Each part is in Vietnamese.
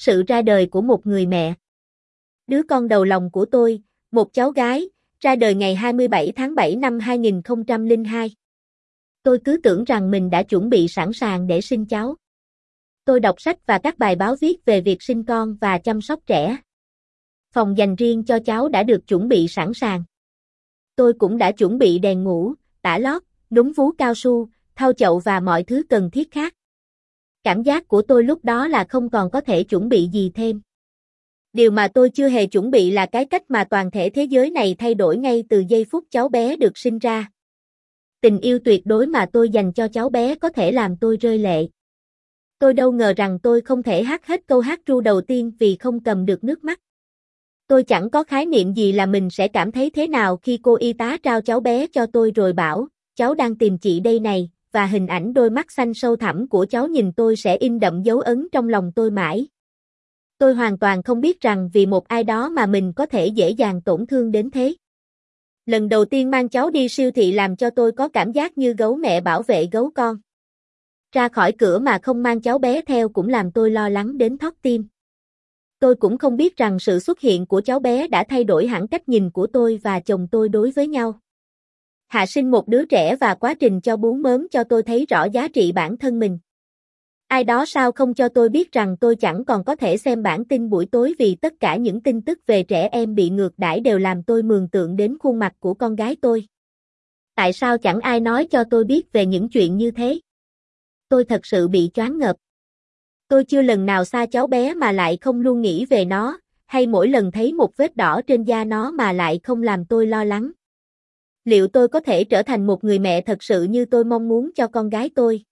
sự ra đời của một người mẹ. Đứa con đầu lòng của tôi, một cháu gái, ra đời ngày 27 tháng 7 năm 2002. Tôi cứ tưởng rằng mình đã chuẩn bị sẵn sàng để sinh cháu. Tôi đọc sách và các bài báo viết về việc sinh con và chăm sóc trẻ. Phòng dành riêng cho cháu đã được chuẩn bị sẵn sàng. Tôi cũng đã chuẩn bị đèn ngủ, tả lót, núm vú cao su, thau chậu và mọi thứ cần thiết khác. Cảm giác của tôi lúc đó là không còn có thể chuẩn bị gì thêm. Điều mà tôi chưa hề chuẩn bị là cái cách mà toàn thể thế giới này thay đổi ngay từ giây phút cháu bé được sinh ra. Tình yêu tuyệt đối mà tôi dành cho cháu bé có thể làm tôi rơi lệ. Tôi đâu ngờ rằng tôi không thể hát hết câu hát ru đầu tiên vì không cầm được nước mắt. Tôi chẳng có khái niệm gì là mình sẽ cảm thấy thế nào khi cô y tá trao cháu bé cho tôi rồi bảo, cháu đang tìm chị đây này, và hình ảnh đôi mắt xanh sâu thẳm của cháu nhìn tôi sẽ in đậm dấu ấn trong lòng tôi mãi. Tôi hoàn toàn không biết rằng vì một ai đó mà mình có thể dễ dàng tổn thương đến thế. Lần đầu tiên mang cháu đi siêu thị làm cho tôi có cảm giác như gấu mẹ bảo vệ gấu con. Ra khỏi cửa mà không mang cháu bé theo cũng làm tôi lo lắng đến thót tim. Tôi cũng không biết rằng sự xuất hiện của cháu bé đã thay đổi hẳn cách nhìn của tôi và chồng tôi đối với nhau. Hạ sinh một đứa trẻ và quá trình cho bú mớm cho tôi thấy rõ giá trị bản thân mình. Ai đó sao không cho tôi biết rằng tôi chẳng còn có thể xem bản tin buổi tối vì tất cả những tin tức về trẻ em bị ngược đãi đều làm tôi mường tượng đến khuôn mặt của con gái tôi. Tại sao chẳng ai nói cho tôi biết về những chuyện như thế? Tôi thật sự bị choáng ngợp. Tôi chưa lần nào xa cháu bé mà lại không luôn nghĩ về nó, hay mỗi lần thấy một vết đỏ trên da nó mà lại không làm tôi lo lắng. Liệu tôi có thể trở thành một người mẹ thật sự như tôi mong muốn cho con gái tôi?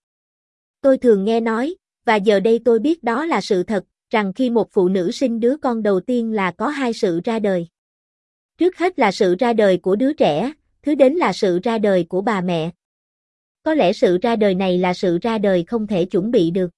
Tôi thường nghe nói, và giờ đây tôi biết đó là sự thật, rằng khi một phụ nữ sinh đứa con đầu tiên là có hai sự ra đời. Trước hết là sự ra đời của đứa trẻ, thứ đến là sự ra đời của bà mẹ. Có lẽ sự ra đời này là sự ra đời không thể chuẩn bị được.